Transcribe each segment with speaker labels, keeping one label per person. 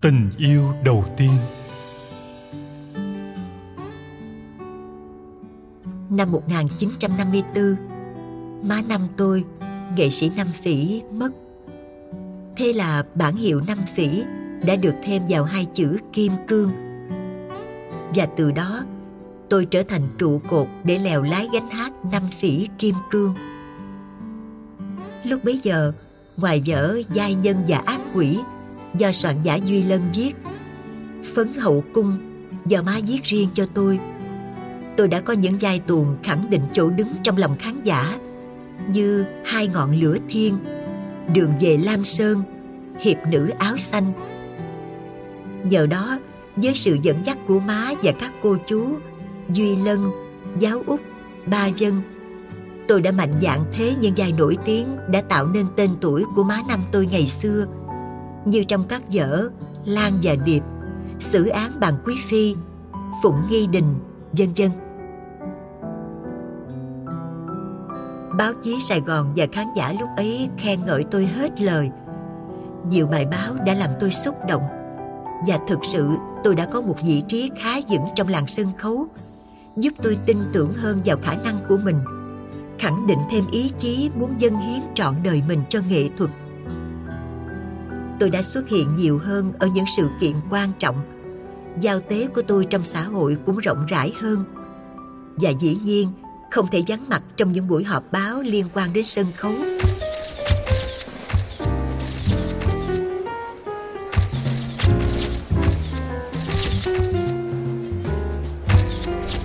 Speaker 1: Tình yêu đầu tiên.
Speaker 2: Năm 1954 Má năm tôi, nghệ sĩ Năm Phỉ, mất. Thế là bản hiệu Năm Phỉ đã được thêm vào hai chữ Kim Cương. Và từ đó tôi trở thành trụ cột để lèo lái gánh hát Năm Phỉ Kim Cương. Lúc bấy giờ, ngoài vở Giai Nhân và Ác Quỷ do soạn giả Duy Lân viết. Phấn Hậu Cung, do má viết riêng cho tôi. Tôi đã có những giai tuồng khẳng định chỗ đứng trong lòng khán giả, như hai ngọn lửa thiên đường về lam sơn, hiệp nữ áo xanh. Nhờ đó, với sự dẫn dắt của má và các cô chú, duy lân, giáo úc, ba dân, tôi đã mạnh dạn thế những vai nổi tiếng đã tạo nên tên tuổi của má năm tôi ngày xưa như trong các vở Lan và Điệp, xử án bàn quý phi, Phụng Nghi Đình, vân vân. Báo chí Sài Gòn và khán giả lúc ấy khen ngợi tôi hết lời. Nhiều bài báo đã làm tôi xúc động và thực sự tôi đã có một vị trí khá vững trong làng sân khấu, giúp tôi tin tưởng hơn vào khả năng của mình, khẳng định thêm ý chí muốn dâng hiến trọn đời mình cho nghệ thuật tôi đã xuất hiện nhiều hơn ở những sự kiện quan trọng. Giao tế của tôi trong xã hội cũng rộng rãi hơn. Và dĩ nhiên không thể vắng mặt trong những buổi họp báo liên quan đến sân khấu.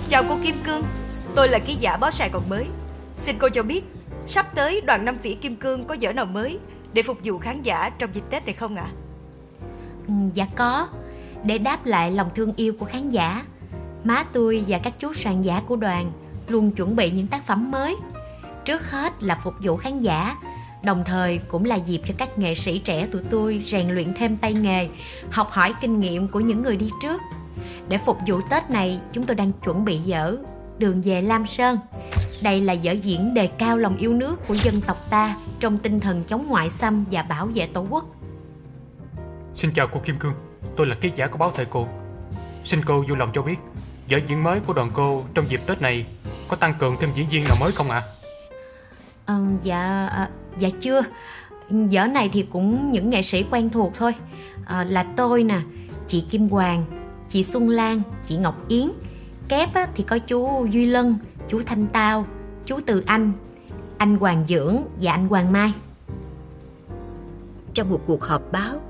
Speaker 3: Chào cô Kim Cương, tôi là ký giả báo Sài Gòn mới. Xin cô cho biết, sắp tới đoàn năm vĩ Kim Cương có dở nào mới? Để phục vụ khán giả trong dịp Tết này không ạ? À?
Speaker 4: Ừ, dạ có, để đáp lại lòng thương yêu của khán giả. Má tôi và các chú soạn giả của đoàn luôn chuẩn bị những tác phẩm mới. Trước hết là phục vụ khán giả, đồng thời cũng là dịp cho các nghệ sĩ trẻ tụi tôi rèn luyện thêm tay nghề, học hỏi kinh nghiệm của những người đi trước. Để phục vụ Tết này, chúng tôi đang chuẩn bị dở Đường về Lam Sơn. Đây là dở diễn đề cao lòng yêu nước của dân tộc ta trong tinh thần chống ngoại xâm và bảo vệ tổ quốc.
Speaker 1: Xin chào cô Kim Cương, tôi là ký giả của báo Thời Cô. Xin cô vui lòng cho biết, vở diễn mới của đoàn cô trong dịp Tết này có tăng cường thêm diễn viên nào mới không ạ? À?
Speaker 4: À, dạ, à, dạ chưa. Vở này thì cũng những nghệ sĩ quen thuộc thôi. À, là tôi nè, chị Kim Hoàng, chị Xuân Lan, chị Ngọc Yến. Kép á, thì có chú Duy Lân, chú Thanh Tao, chú Từ Anh, anh Hoàng Dưỡng và anh Hoàng Mai.
Speaker 2: Trong một cuộc họp báo,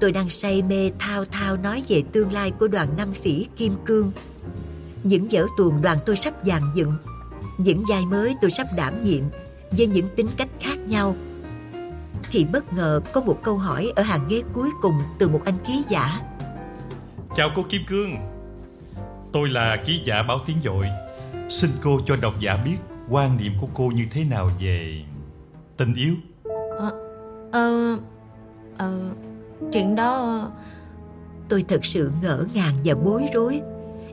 Speaker 2: tôi đang say mê thao thao nói về tương lai của đoàn Năm Phỉ Kim Cương. Những vở tuồng đoàn tôi sắp dàn dựng, những vai mới tôi sắp đảm nhiệm với những tính cách khác nhau. Thì bất ngờ có một câu hỏi ở hàng ghế cuối cùng từ một anh ký giả.
Speaker 5: Chào cô Kim Cương, tôi là ký giả báo Tiếng Dội. Xin cô cho độc giả biết quan niệm của cô như thế nào về tình yêu.
Speaker 4: Ờ ờ ờ chuyện đó
Speaker 2: tôi thật sự ngỡ ngàng và bối rối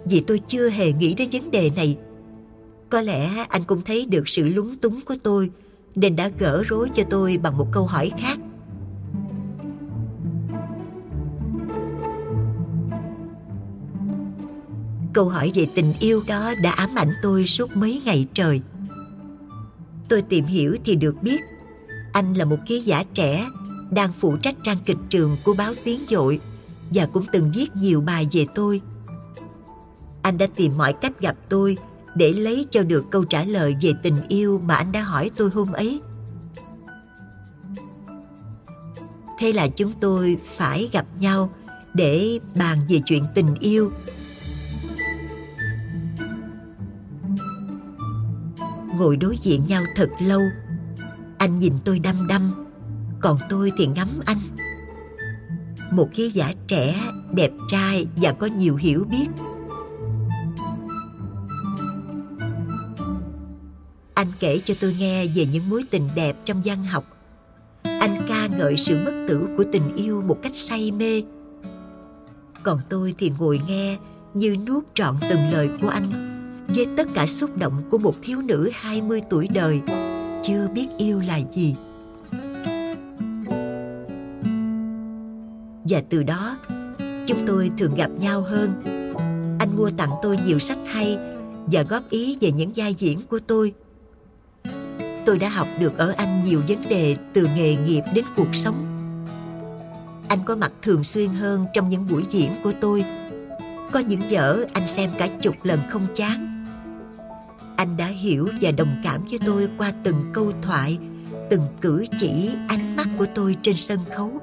Speaker 2: vì tôi chưa hề nghĩ đến vấn đề này. Có lẽ anh cũng thấy được sự lúng túng của tôi nên đã gỡ rối cho tôi bằng một câu hỏi khác câu hỏi về tình yêu đó đã ám ảnh tôi suốt mấy ngày trời tôi tìm hiểu thì được biết, anh là một ký giả trẻ đang phụ trách trang kịch trường của báo Tiếng Dội và cũng từng viết nhiều bài về tôi. Anh đã tìm mọi cách gặp tôi để lấy cho được câu trả lời về tình yêu mà anh đã hỏi tôi hôm ấy. Thế là chúng tôi phải gặp nhau để bàn về chuyện tình yêu ngồi đối diện nhau thật lâu. Anh nhìn tôi đăm đăm, còn tôi thì ngắm anh. Một ký giả trẻ, đẹp trai và có nhiều hiểu biết. Anh kể cho tôi nghe về những mối tình đẹp trong văn học. Anh ca ngợi sự bất tử của tình yêu một cách say mê. Còn tôi thì ngồi nghe như nuốt trọn từng lời của anh với tất cả xúc động của một thiếu nữ 20 tuổi đời, chưa biết yêu là gì. Và từ đó, Chúng tôi thường gặp nhau hơn. Anh mua tặng tôi nhiều sách hay Và góp ý về những vai diễn của tôi. Tôi đã học được ở anh nhiều vấn đề Từ nghề nghiệp đến cuộc sống. Anh có mặt thường xuyên hơn trong những buổi diễn của tôi. Có những vở anh xem cả chục lần không chán. Anh đã hiểu và đồng cảm với tôi qua từng câu thoại Từng cử chỉ, ánh mắt của tôi trên sân khấu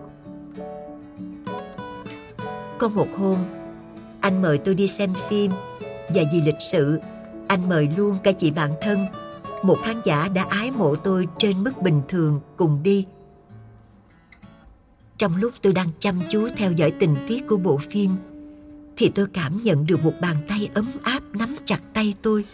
Speaker 2: có một hôm, anh mời tôi đi xem phim và vì lịch sự, anh mời luôn cả chị bạn thân, một khán giả đã ái mộ tôi trên mức bình thường cùng đi. Trong lúc tôi đang chăm chú theo dõi tình tiết của bộ phim, thì tôi cảm nhận được một bàn tay ấm áp nắm chặt tay tôi.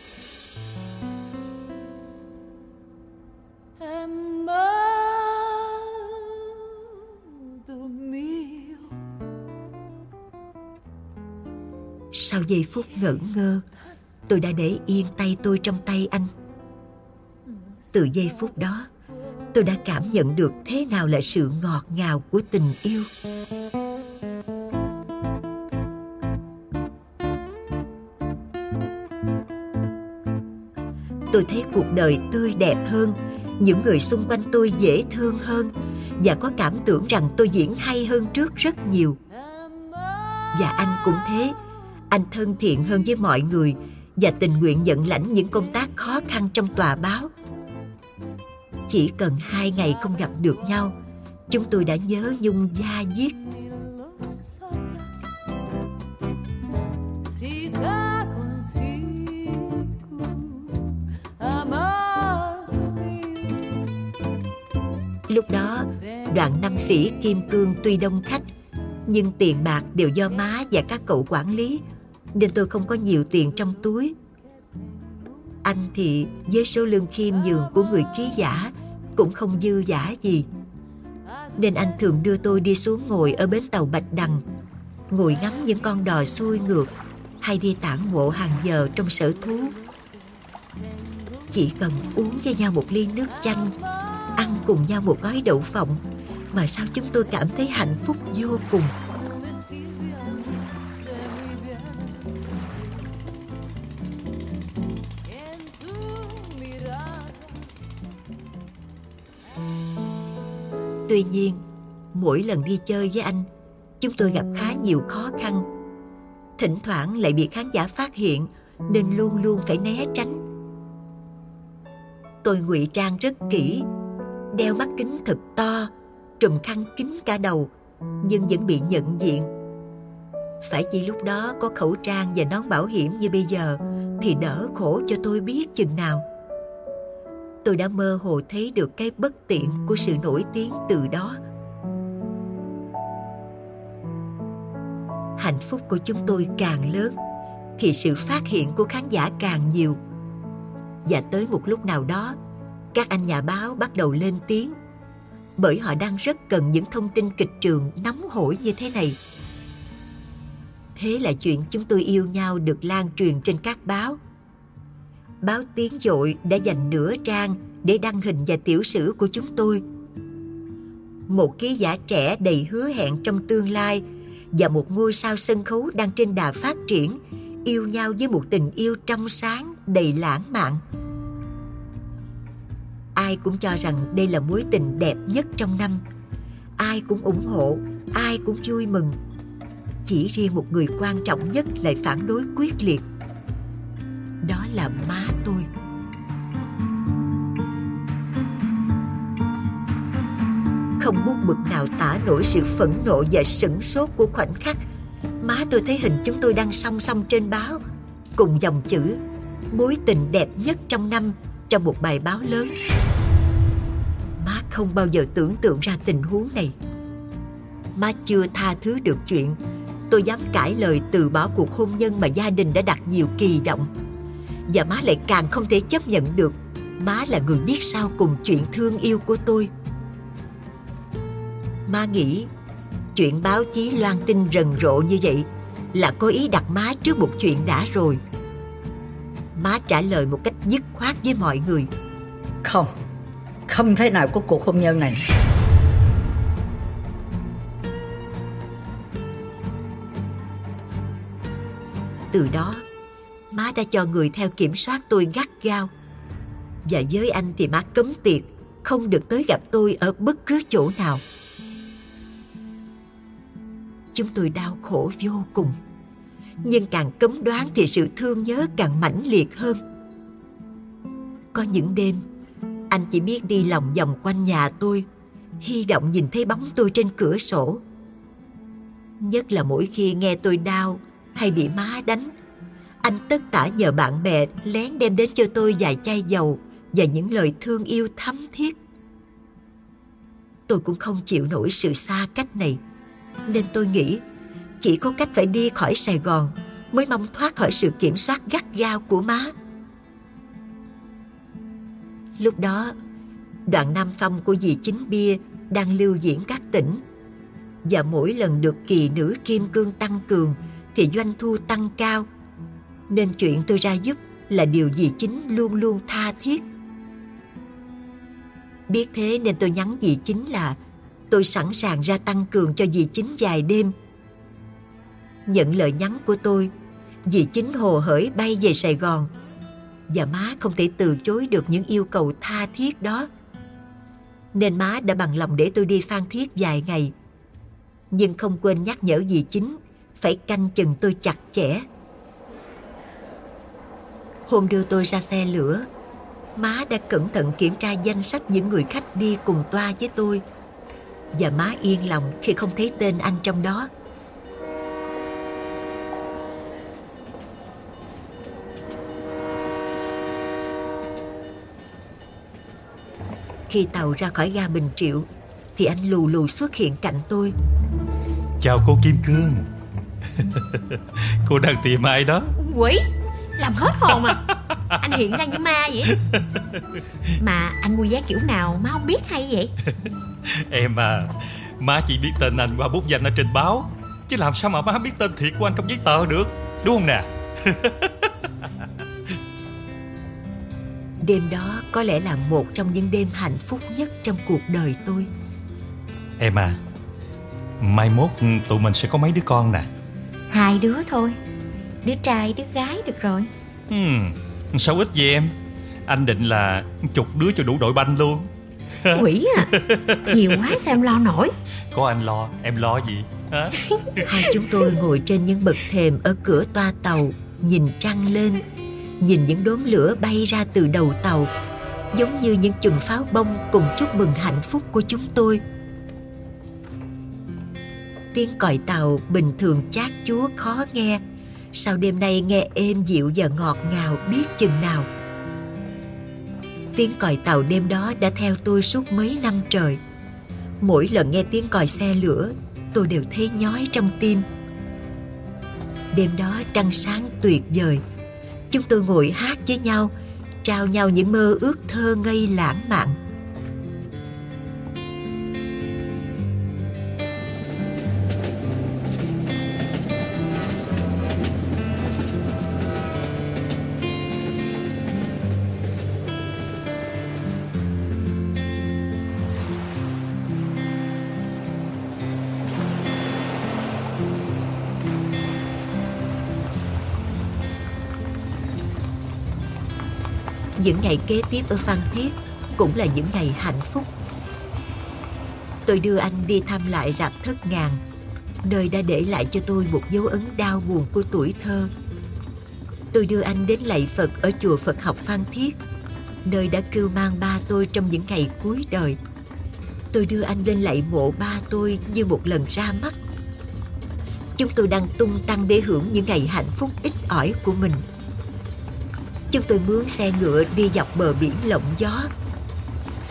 Speaker 2: Sau giây phút ngẩn ngơ, Tôi đã để yên tay tôi trong tay anh. Từ giây phút đó, Tôi đã cảm nhận được thế nào là sự ngọt ngào của tình yêu. Tôi thấy cuộc đời tươi đẹp hơn, Những người xung quanh tôi dễ thương hơn Và có cảm tưởng rằng tôi diễn hay hơn trước rất nhiều. Và anh cũng thế anh thân thiện hơn với mọi người và tình nguyện nhận lãnh những công tác khó khăn trong tòa báo. Chỉ cần hai ngày không gặp được nhau, chúng tôi đã nhớ nhung da diết. Lúc đó, đoạn năm phỉ Kim Cương tuy đông khách, nhưng tiền bạc đều do má và các cậu quản lý nên tôi không có nhiều tiền trong túi. Anh thì với số lương khiêm nhường của người ký giả cũng không dư giả gì. Nên anh thường đưa tôi đi xuống ngồi ở bến tàu Bạch Đằng, ngồi ngắm những con đò xuôi ngược hay đi tản bộ hàng giờ trong sở thú. Chỉ cần uống với nhau một ly nước chanh, ăn cùng nhau một gói đậu phộng mà sao chúng tôi cảm thấy hạnh phúc vô cùng. Tuy nhiên, mỗi lần đi chơi với anh, chúng tôi gặp khá nhiều khó khăn. Thỉnh thoảng lại bị khán giả phát hiện nên luôn luôn phải né tránh. Tôi ngụy trang rất kỹ, đeo mắt kính thật to, trùm khăn kín cả đầu, nhưng vẫn bị nhận diện. Phải chỉ lúc đó có khẩu trang và nón bảo hiểm như bây giờ thì đỡ khổ cho tôi biết chừng nào tôi đã mơ hồ thấy được cái bất tiện của sự nổi tiếng từ đó. Hạnh phúc của chúng tôi càng lớn, thì sự phát hiện của khán giả càng nhiều. Và tới một lúc nào đó, các anh nhà báo bắt đầu lên tiếng, bởi họ đang rất cần những thông tin kịch trường nóng hổi như thế này. Thế là chuyện chúng tôi yêu nhau được lan truyền trên các báo báo Tiếng Dội đã dành nửa trang để đăng hình và tiểu sử của chúng tôi. Một ký giả trẻ đầy hứa hẹn trong tương lai và một ngôi sao sân khấu đang trên đà phát triển, yêu nhau với một tình yêu trong sáng, đầy lãng mạn. Ai cũng cho rằng đây là mối tình đẹp nhất trong năm. Ai cũng ủng hộ, ai cũng vui mừng. Chỉ riêng một người quan trọng nhất lại phản đối quyết liệt đó là má tôi. Không bút mực nào tả nổi sự phẫn nộ và sửng sốt của khoảnh khắc. Má tôi thấy hình chúng tôi đang song song trên báo, cùng dòng chữ mối tình đẹp nhất trong năm trong một bài báo lớn. Má không bao giờ tưởng tượng ra tình huống này. Má chưa tha thứ được chuyện. Tôi dám cãi lời từ bỏ cuộc hôn nhân mà gia đình đã đặt nhiều kỳ vọng và má lại càng không thể chấp nhận được. Má là người biết sao cùng chuyện thương yêu của tôi. Má nghĩ Chuyện báo chí loan tin rần rộ như vậy Là có ý đặt má trước một chuyện đã rồi. Má trả lời một cách dứt khoát với mọi người.
Speaker 6: Không Không thể nào có cuộc hôn nhân này.
Speaker 2: Từ đó, má đã cho người theo kiểm soát tôi gắt gao. Và với anh thì má cấm tiệt, không được tới gặp tôi ở bất cứ chỗ nào. Chúng tôi đau khổ vô cùng. Nhưng càng cấm đoán thì sự thương nhớ càng mãnh liệt hơn. Có những đêm, anh chỉ biết đi lòng vòng quanh nhà tôi, hy vọng nhìn thấy bóng tôi trên cửa sổ. Nhất là mỗi khi nghe tôi đau hay bị má đánh, anh tất tả nhờ bạn bè lén đem đến cho tôi vài chai dầu và những lời thương yêu thắm thiết. Tôi cũng không chịu nổi sự xa cách này, nên tôi nghĩ chỉ có cách phải đi khỏi Sài Gòn mới mong thoát khỏi sự kiểm soát gắt gao của má. Lúc đó, đoạn Nam Phong của dì Chính Bia đang lưu diễn các tỉnh. Và mỗi lần được kỳ nữ kim cương tăng cường thì doanh thu tăng cao. Nên chuyện tôi ra giúp là điều dì Chính luôn luôn tha thiết. Biết thế nên tôi nhắn dì Chính là tôi sẵn sàng ra tăng cường cho dì Chính vài đêm. Nhận lời nhắn của tôi, dì Chính hồ hởi bay về Sài Gòn và má không thể từ chối được những yêu cầu tha thiết đó. Nên má đã bằng lòng để tôi đi phan thiết vài ngày. Nhưng không quên nhắc nhở dì chính phải canh chừng tôi chặt chẽ. Hôm đưa tôi ra xe lửa, má đã cẩn thận kiểm tra danh sách những người khách đi cùng toa với tôi. Và má yên lòng khi không thấy tên anh trong đó. Khi tàu ra khỏi ga Bình Triệu Thì anh lù lù xuất hiện cạnh tôi
Speaker 5: Chào cô Kim Cương Cô đang tìm ai đó
Speaker 4: Quỷ Làm hết hồn mà Anh hiện ra như ma vậy? Mà anh mua vé kiểu nào má không biết hay vậy?
Speaker 5: Em à Má chỉ biết tên anh qua bút danh ở trên báo. Chứ làm sao mà má biết tên thiệt của anh trong giấy tờ được? Đúng không nè?
Speaker 2: Đêm đó có lẽ là một trong những đêm hạnh phúc nhất trong cuộc đời tôi.
Speaker 5: Em à Mai mốt tụi mình sẽ có mấy đứa con nè.
Speaker 4: Hai đứa thôi Đứa trai đứa gái được rồi.
Speaker 5: Hmm, Sao ít vậy em? Anh định là chục đứa cho đủ đội banh luôn.
Speaker 4: Quỷ à Nhiều quá sao em lo nổi?
Speaker 5: Có anh lo Em lo gì? Hả?
Speaker 2: Hai chúng tôi ngồi trên những bậc thềm Ở cửa toa tàu Nhìn trăng lên Nhìn những đốm lửa bay ra từ đầu tàu Giống như những chùm pháo bông Cùng chúc mừng hạnh phúc của chúng tôi. Tiếng còi tàu bình thường chát chúa khó nghe Sao đêm nay nghe êm dịu và ngọt ngào biết chừng nào. Tiếng còi tàu đêm đó đã theo tôi suốt mấy năm trời. Mỗi lần nghe tiếng còi xe lửa, Tôi đều thấy nhói trong tim. Đêm đó trăng sáng tuyệt vời. Chúng tôi ngồi hát với nhau, Trao nhau những mơ ước thơ ngây lãng mạn. Những ngày kế tiếp ở Phan Thiết cũng là những ngày hạnh phúc. Tôi đưa anh đi thăm lại rạp thất ngàn, nơi đã để lại cho tôi một dấu ấn đau buồn của tuổi thơ. Tôi đưa anh đến lạy Phật ở chùa Phật học Phan Thiết, nơi đã kêu mang ba tôi trong những ngày cuối đời. Tôi đưa anh lên lạy mộ ba tôi như một lần ra mắt. Chúng tôi đang tung tăng để hưởng những ngày hạnh phúc ít ỏi của mình. Chúng tôi mướn xe ngựa đi dọc bờ biển lộng gió.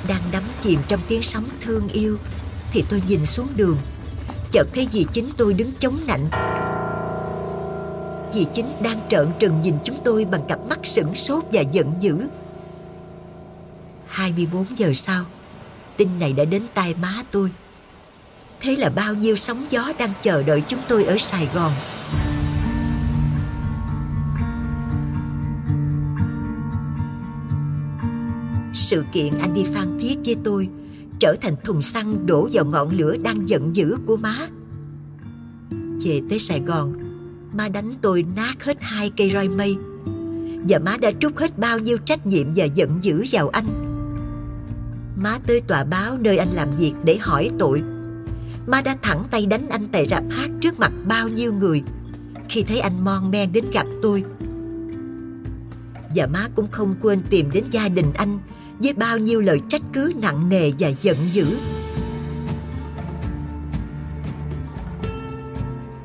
Speaker 2: Đang đắm chìm trong tiếng sóng thương yêu, Thì tôi nhìn xuống đường. Chợt thấy dì chính tôi đứng chống nạnh. Dì chính đang trợn trừng nhìn chúng tôi bằng cặp mắt sửng sốt và giận dữ. 24 giờ sau, Tin này đã đến tai má tôi. Thế là bao nhiêu sóng gió đang chờ đợi chúng tôi ở Sài Gòn. Sự kiện anh đi phan thiết với tôi, trở thành thùng xăng đổ vào ngọn lửa đang giận dữ của má. Về tới sài gòn, Má đánh tôi nát hết hai cây roi mây. Và má đã trút hết bao nhiêu trách nhiệm và giận dữ vào anh. Má tới tòa báo nơi anh làm việc để hỏi tội. Má đã thẳng tay đánh anh tại rạp hát trước mặt bao nhiêu người. Khi thấy anh mon men đến gặp tôi. Và má cũng không quên tìm đến gia đình anh với bao nhiêu lời trách cứ nặng nề và giận dữ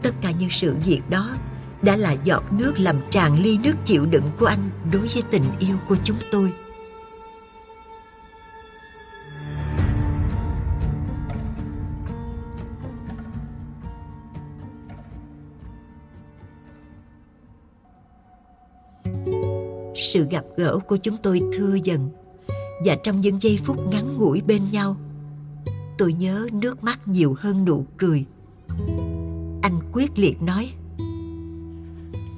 Speaker 2: Tất cả những sự việc đó đã là giọt nước làm tràn ly nước chịu đựng của anh đối với tình yêu của chúng tôi. Sự gặp gỡ của chúng tôi thưa dần và trong những giây phút ngắn ngủi bên nhau, tôi nhớ nước mắt nhiều hơn nụ cười. Anh quyết liệt nói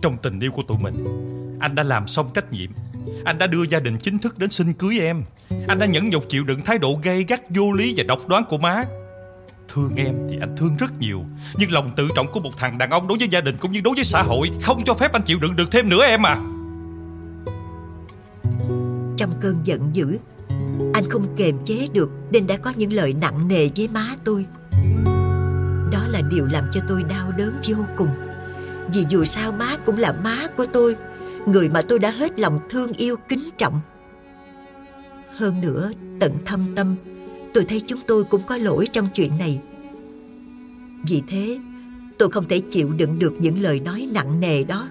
Speaker 5: Trong tình yêu của tụi mình Anh đã làm xong trách nhiệm. Anh đã đưa gia đình chính thức đến xin cưới em. Anh đã nhẫn nhục chịu đựng thái độ gay gắt vô lý và độc đoán của má. Thương em thì anh thương rất nhiều Nhưng lòng tự trọng của một thằng đàn ông đối với gia đình cũng như đối với xã hội Không cho phép anh chịu đựng được thêm nữa em à.
Speaker 2: Trong cơn giận dữ. Anh không kềm chế được Nên đã có những lời nặng nề với má tôi. Đó là điều làm cho tôi đau đớn vô cùng. Vì dù sao má cũng là má của tôi, Người mà tôi đã hết lòng thương yêu, kính trọng. Hơn nữa, tận thâm tâm, Tôi thấy chúng tôi cũng có lỗi trong chuyện này. Vì thế, tôi không thể chịu đựng được những lời nói nặng nề đó.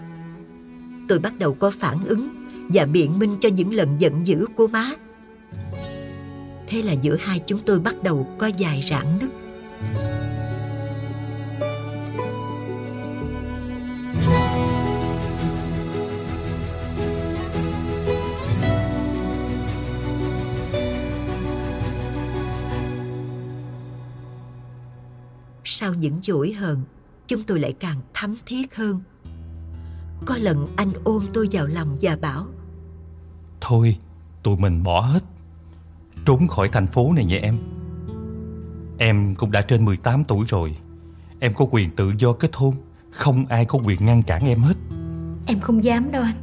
Speaker 2: Tôi bắt đầu có phản ứng. Và biện minh cho những lần giận dữ của má. Thế là giữa hai chúng tôi bắt đầu có dài rạn nứt. Sau những dỗi hờn, Chúng tôi lại càng thắm thiết hơn. Có lần anh ôm tôi vào lòng và bảo
Speaker 5: Thôi tụi mình bỏ hết. Trốn khỏi thành phố này nha em. Em cũng đã trên 18 tuổi rồi. Em có quyền tự do kết hôn. Không ai có quyền ngăn cản em hết.
Speaker 4: Em không dám đâu anh.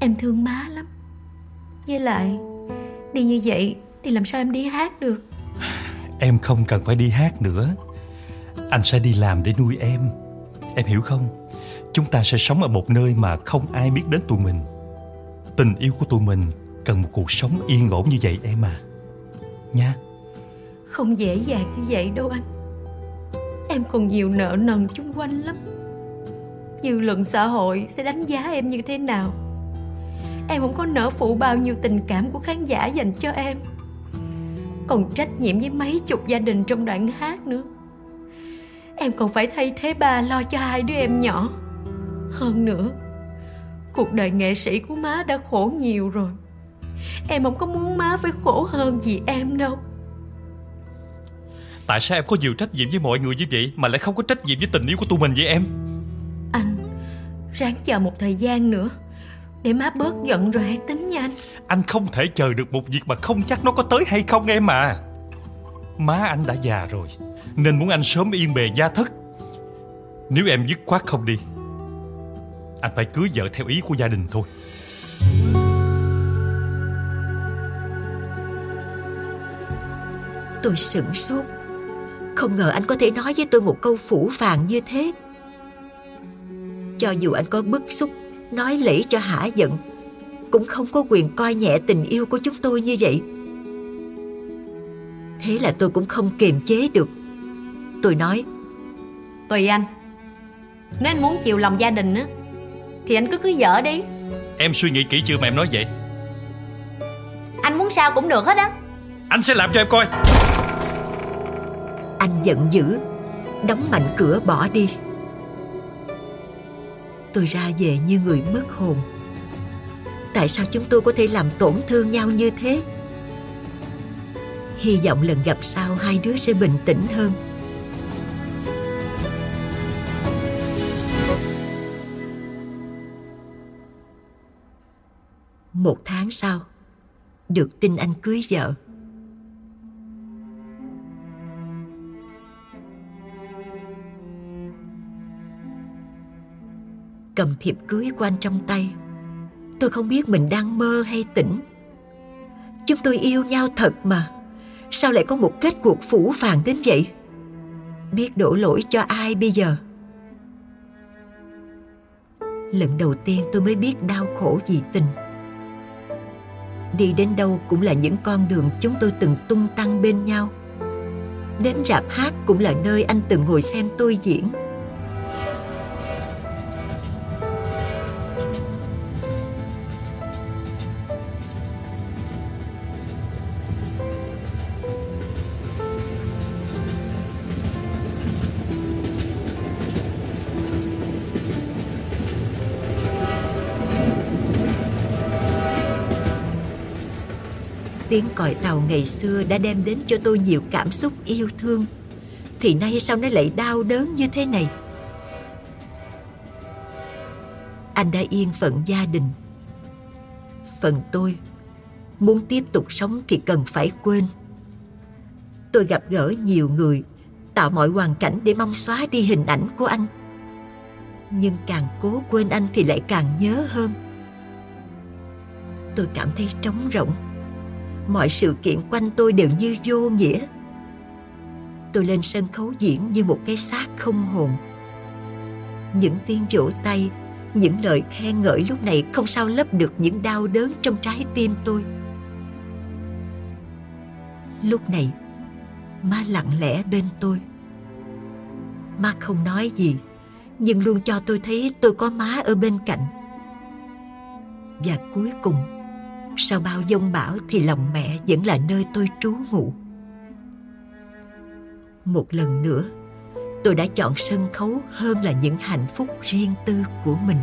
Speaker 4: Em thương má lắm. Với lại Đi như vậy thì làm sao em đi hát được?
Speaker 5: Em không cần phải đi hát nữa. Anh sẽ đi làm để nuôi em. Em hiểu không? Chúng ta sẽ sống ở một nơi mà không ai biết đến tụi mình Tình yêu của tụi mình Cần một cuộc sống yên ổn như vậy em à? Nha.
Speaker 4: Không dễ dàng như vậy đâu anh. Em còn nhiều nợ nần chung quanh lắm. Dư luận xã hội sẽ đánh giá em như thế nào? Em không có nợ phụ bao nhiêu tình cảm của khán giả dành cho em. Còn trách nhiệm với mấy chục gia đình trong đoạn hát nữa. Em còn phải thay thế ba lo cho hai đứa em nhỏ. Hơn nữa Cuộc đời nghệ sĩ của má đã khổ nhiều rồi. Em không có muốn má phải khổ hơn gì em đâu.
Speaker 5: Tại sao em có nhiều trách nhiệm với mọi người như vậy Mà lại không có trách nhiệm với tình yêu của tụi mình vậy em?
Speaker 4: Anh Ráng chờ một thời gian nữa Để má bớt giận rồi hãy tính nha anh.
Speaker 5: Anh không thể chờ được một việc mà không chắc nó có tới hay không em à. Má anh đã già rồi Nên muốn anh sớm yên bề gia thất. Nếu em dứt khoát không đi Anh phải cưới vợ theo ý của gia đình thôi.
Speaker 2: Tôi sửng sốt. Không ngờ anh có thể nói với tôi một câu phủ phàng như thế. Cho dù anh có bức xúc Nói lễ cho hả giận Cũng không có quyền coi nhẹ tình yêu của chúng tôi như vậy. Thế là tôi cũng không kiềm chế được. Tôi nói
Speaker 4: Tùy anh. Nếu anh muốn chịu lòng gia đình á Thì anh cứ cưới vợ đi.
Speaker 5: Em suy nghĩ kỹ chưa mà em nói vậy?
Speaker 4: Anh muốn sao cũng được hết á.
Speaker 5: Anh sẽ làm cho em coi.
Speaker 2: Anh giận dữ Đóng mạnh cửa bỏ đi. Tôi ra về như người mất hồn. Tại sao chúng tôi có thể làm tổn thương nhau như thế? Hy vọng lần gặp sau hai đứa sẽ bình tĩnh hơn Một tháng sau. Được tin anh cưới vợ. Cầm thiệp cưới của anh trong tay. Tôi không biết mình đang mơ hay tỉnh. Chúng tôi yêu nhau thật mà. Sao lại có một kết cuộc phủ phàng đến vậy? Biết đổ lỗi cho ai bây giờ? Lần đầu tiên tôi mới biết đau khổ vì tình. Đi đến đâu cũng là những con đường chúng tôi từng tung tăng bên nhau. Đến rạp hát cũng là nơi anh từng ngồi xem tôi diễn. Tiếng còi tàu ngày xưa đã đem đến cho tôi nhiều cảm xúc yêu thương. Thì nay sao nó lại đau đớn như thế này? Anh đã yên phận gia đình. Phần tôi muốn tiếp tục sống thì cần phải quên. Tôi gặp gỡ nhiều người, tạo mọi hoàn cảnh để mong xóa đi hình ảnh của anh. Nhưng càng cố quên anh thì lại càng nhớ hơn. Tôi cảm thấy trống rỗng mọi sự kiện quanh tôi đều như vô nghĩa. Tôi lên sân khấu diễn như một cái xác không hồn. Những tiếng vỗ tay, những lời khen ngợi lúc này không sao lấp được những đau đớn trong trái tim tôi. Lúc này má lặng lẽ bên tôi. Má không nói gì, nhưng luôn cho tôi thấy tôi có má ở bên cạnh. Và cuối cùng sau bao dông bão thì lòng mẹ vẫn là nơi tôi trú ngụ. Một lần nữa, tôi đã chọn sân khấu hơn là những hạnh phúc riêng tư của mình.